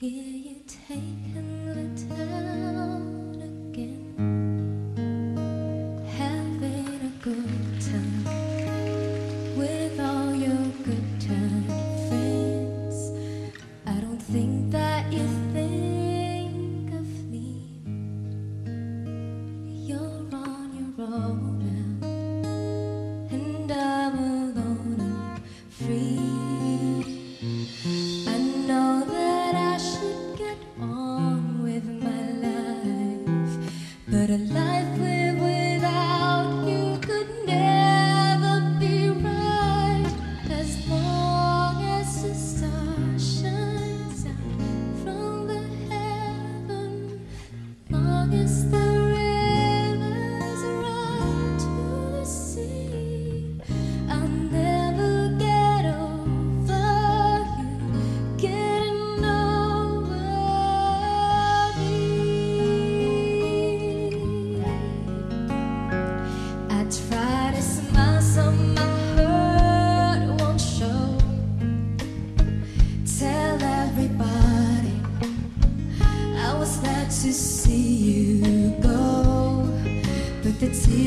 Here you take darkness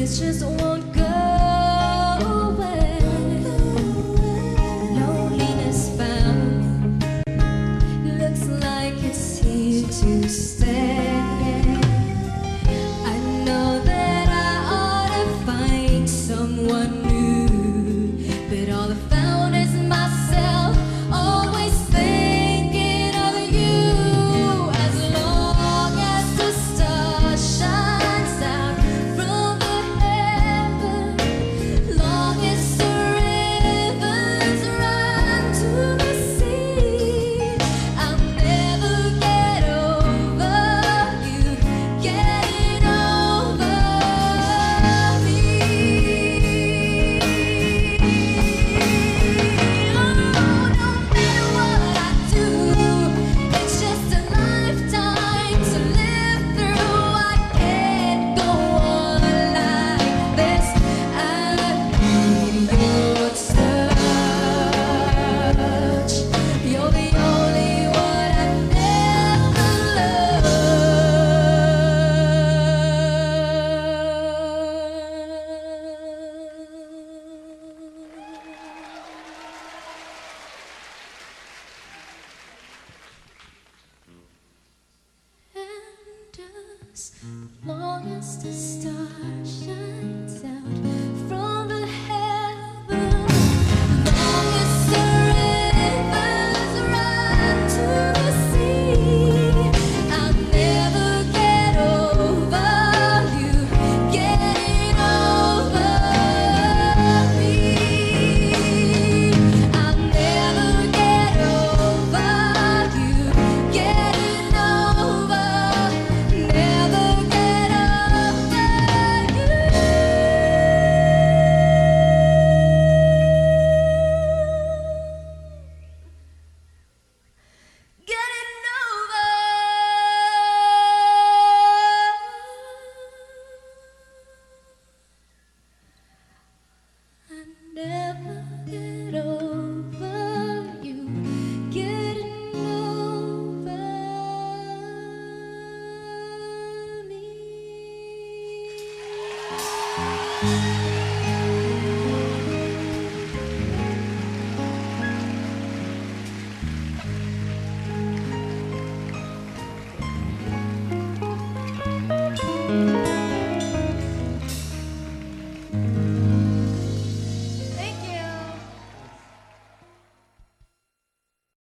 This just won't go away. Loneliness looks like it's here to stay. long as the star shines out.